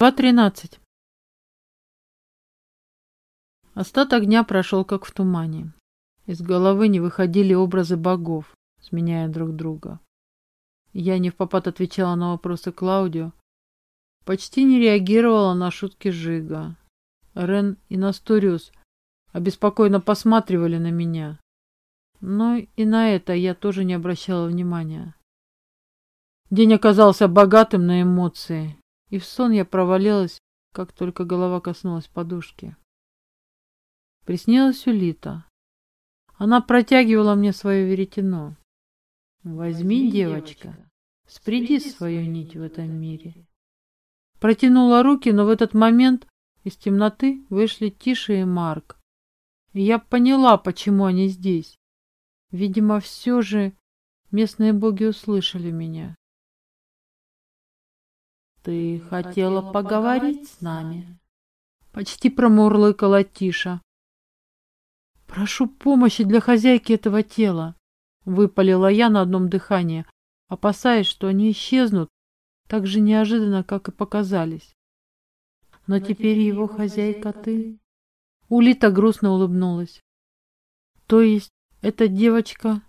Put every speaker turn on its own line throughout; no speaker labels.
Глава 13 Остаток дня прошел как в тумане. Из головы не выходили образы богов, сменяя друг друга. Я не в попад отвечала на вопросы Клаудио, почти не реагировала на шутки Жига. Рен и Насториус обеспокоенно посматривали на меня. Но и на это я тоже не обращала внимания. День оказался богатым на эмоции, и в сон я провалилась, как только голова коснулась подушки. Приснилась Улита. Она протягивала мне свое веретено. «Возьми, девочка, спреди свою нить в этом мире». Протянула руки, но в этот момент из темноты вышли Тиша и Марк. И я поняла, почему они здесь. Видимо, все же местные боги услышали меня.
«Ты хотела поговорить с нами?»
Почти промурлыкала Тиша. «Прошу помощи для хозяйки этого тела», — выпалила я на одном дыхании, опасаясь, что они исчезнут так же неожиданно, как и показались.
«Но теперь его хозяйка ты?»
Улита грустно улыбнулась. «То есть эта девочка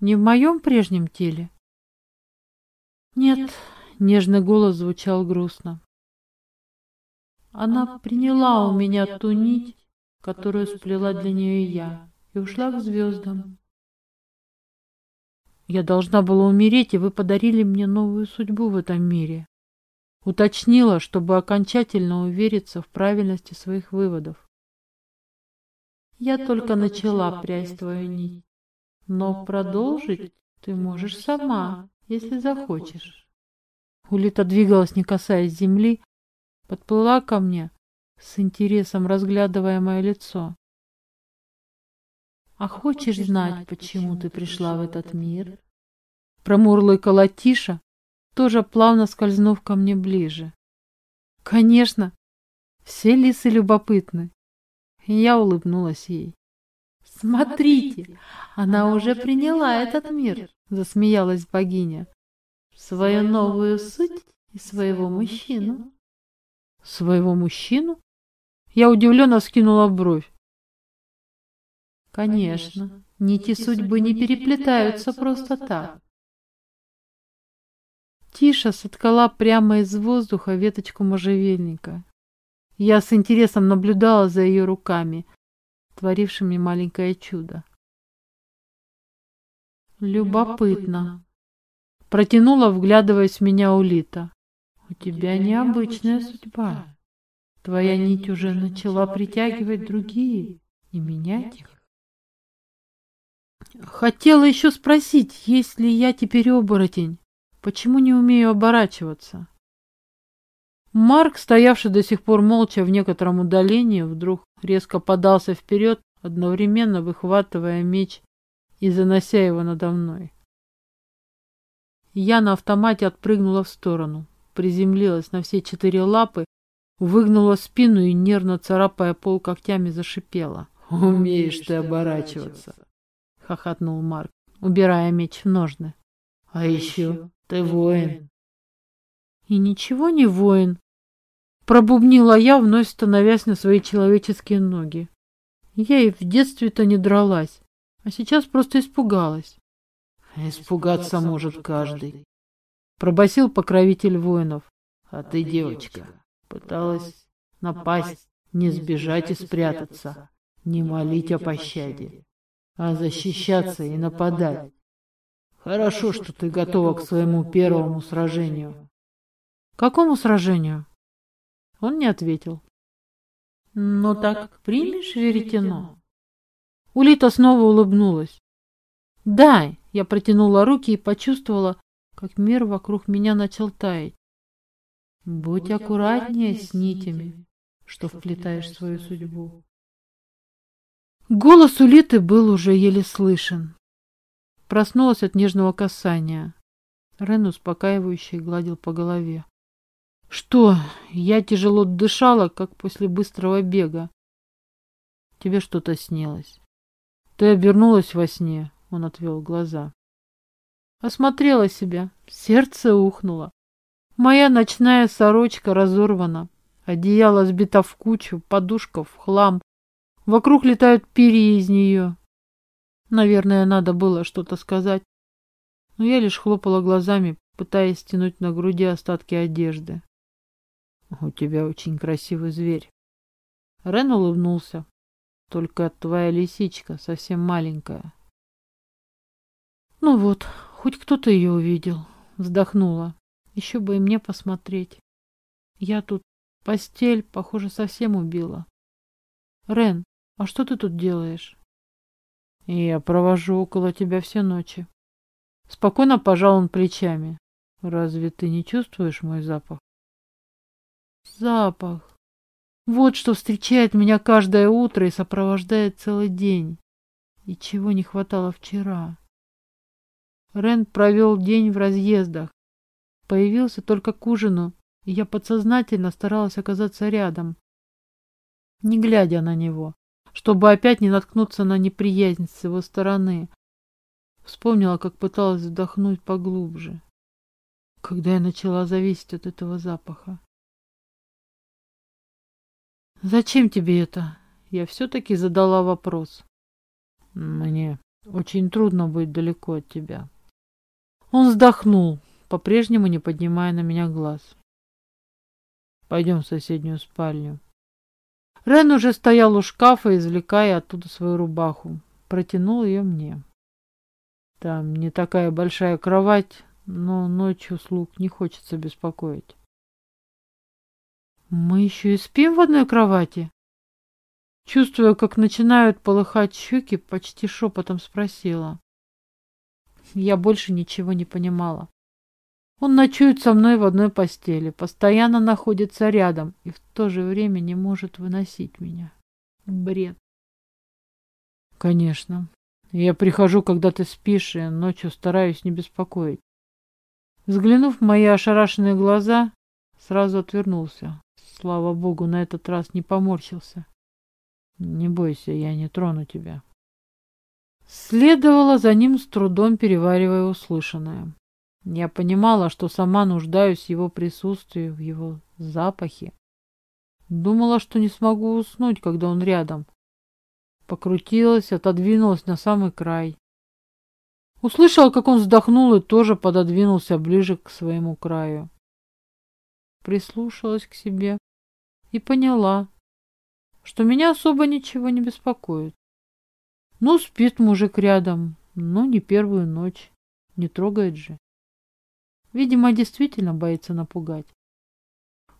не в моем прежнем теле?»
«Нет», — нежный голос звучал грустно. «Она приняла у меня ту нить, которую сплела для нее я, и ушла к звездам.
Я должна была умереть, и вы подарили мне новую судьбу в этом мире. Уточнила, чтобы окончательно увериться в правильности своих выводов.
Я только начала прясть твою нить, но продолжить ты можешь сама, если захочешь.
Улита двигалась, не касаясь земли, подплыла ко мне, с интересом разглядывая мое лицо.
«А хочешь знать, почему ты пришла в этот мир?»
Промурлыкала Тиша, тоже плавно скользнув ко мне ближе. «Конечно, все лисы любопытны». Я улыбнулась ей.
«Смотрите, она уже приняла этот мир», — засмеялась богиня. «Свою новую суть и своего мужчину».
«Своего мужчину?» Я удивленно скинула бровь.
Конечно, нити судьбы не переплетаются просто так.
Тиша соткала прямо из воздуха веточку можжевельника. Я с интересом наблюдала за ее руками, творившими маленькое чудо.
Любопытно.
Протянула, вглядываясь в меня Улита.
У тебя необычная судьба. Твоя нить уже начала притягивать другие и менять их.
Хотела еще спросить, есть ли я теперь оборотень? Почему не умею оборачиваться? Марк, стоявший до сих пор молча в некотором удалении, вдруг резко подался вперед, одновременно выхватывая меч и занося его надо мной. Я на автомате отпрыгнула в сторону, приземлилась на все четыре лапы выгнула спину и, нервно царапая пол когтями, зашипела.
«Умеешь ты оборачиваться!»
— хохотнул Марк, убирая меч в ножны.
«А еще ты воин!»
«И ничего не воин!» Пробубнила я, вновь становясь на свои человеческие ноги. Я и в детстве-то не дралась, а сейчас просто испугалась.
«Испугаться может каждый», —
пробасил покровитель воинов.
«А ты девочка, Пыталась напасть, не сбежать и спрятаться, не молить о пощаде, а защищаться и нападать. Хорошо, что ты готова к своему первому сражению.
Какому сражению? Он не ответил.
Ну так примешь веретено?
Улита снова улыбнулась. «Дай!» Я протянула руки и почувствовала, как мир вокруг меня начал таять.
Будь аккуратнее с нитями, что вплетаешь свою судьбу.
Голос Улиты был уже еле слышен. Проснулась от нежного касания. Рен успокаивающе гладил по голове. Что? Я тяжело дышала, как после быстрого бега. Тебе что-то снилось. Ты обернулась во сне, он отвел глаза. Осмотрела себя, сердце ухнуло. Моя ночная сорочка разорвана, одеяло сбито в кучу, подушка в хлам. Вокруг летают перья из нее. Наверное, надо было что-то сказать, но я лишь хлопала глазами, пытаясь стянуть на груди остатки одежды. «У тебя очень красивый зверь». Рен улыбнулся. «Только твоя лисичка совсем маленькая». «Ну вот, хоть кто-то ее увидел», — вздохнула. «Еще бы и мне посмотреть. Я тут постель, похоже, совсем убила. Рен, а что ты тут делаешь?» «Я провожу около тебя все ночи». Спокойно пожал он плечами. «Разве ты не чувствуешь мой запах?» Запах. Вот что встречает меня каждое утро и сопровождает целый день. И чего не хватало вчера. Рен провел день в разъездах. Появился только к ужину, и я подсознательно старалась оказаться рядом, не глядя на него, чтобы опять не наткнуться на неприязнь с его стороны. Вспомнила, как пыталась вдохнуть поглубже, когда я начала зависеть от этого запаха. «Зачем тебе это?» Я все-таки задала вопрос. «Мне очень трудно быть далеко от тебя». Он вздохнул, по-прежнему не поднимая на меня глаз. «Пойдем в соседнюю спальню». Рен уже стоял у шкафа, извлекая оттуда свою рубаху. Протянул ее мне. Там не такая большая кровать, но ночью слуг не хочется беспокоить. Мы еще и спим в одной кровати? Чувствуя, как начинают полыхать щеки, почти шепотом спросила. Я больше ничего не понимала. Он ночует со мной в одной постели, постоянно находится рядом и в то же время не может выносить меня. Бред. Конечно. Я прихожу, когда ты спишь, и ночью стараюсь не беспокоить. Взглянув в мои ошарашенные глаза, сразу отвернулся. Слава богу, на этот раз не поморщился. Не бойся, я не трону тебя. Следовала за ним с трудом, переваривая услышанное. Я понимала, что сама нуждаюсь в его присутствии, в его запахе. Думала, что не смогу уснуть, когда он рядом. Покрутилась, отодвинулась на самый край. Услышала, как он вздохнул и тоже пододвинулся ближе к своему краю. Прислушалась к себе и поняла, что меня особо ничего не беспокоит. Ну, спит мужик рядом, но не первую ночь, не трогает же. Видимо, действительно боится напугать.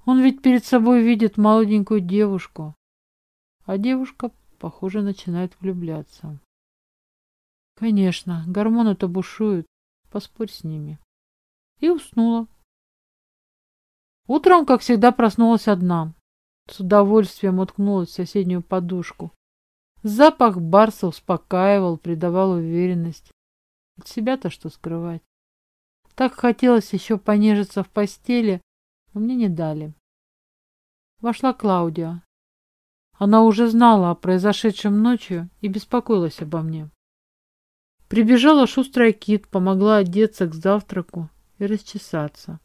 Он ведь перед собой видит молоденькую девушку, а девушка, похоже, начинает влюбляться. Конечно, гормоны-то бушуют, поспорь с ними. И уснула. Утром, как всегда, проснулась одна. С удовольствием уткнулась в соседнюю подушку. Запах барса успокаивал, придавал уверенность. От себя-то что скрывать. Так хотелось еще понежиться в постели, но мне не дали. Вошла Клаудия. Она уже знала о произошедшем ночью и беспокоилась обо мне. Прибежала шустрая кит, помогла одеться к завтраку и расчесаться.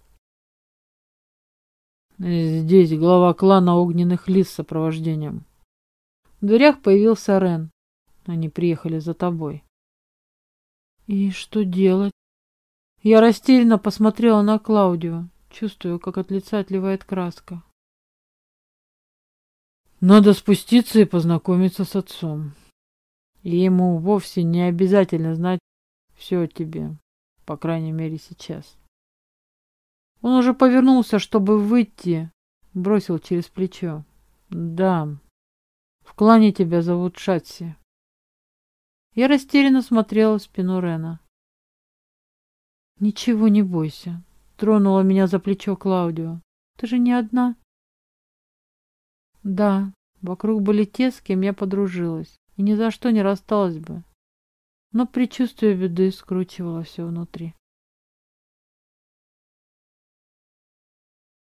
Здесь глава клана огненных лис с сопровождением. В дверях появился Рен. Они приехали за тобой. И что делать? Я растерянно посмотрела на Клаудию, чувствую, как от лица отливает краска. Надо спуститься и познакомиться с отцом. И ему вовсе не обязательно знать все о тебе, по крайней мере сейчас. Он уже повернулся, чтобы выйти, бросил через плечо. Да, в клане тебя зовут Шатси. Я растерянно смотрела в спину Рена. Ничего не бойся, тронула меня за плечо Клаудио. Ты же не одна? Да, вокруг были те, с кем я подружилась, и ни за что не рассталась бы. Но предчувствие беды скручивало все внутри.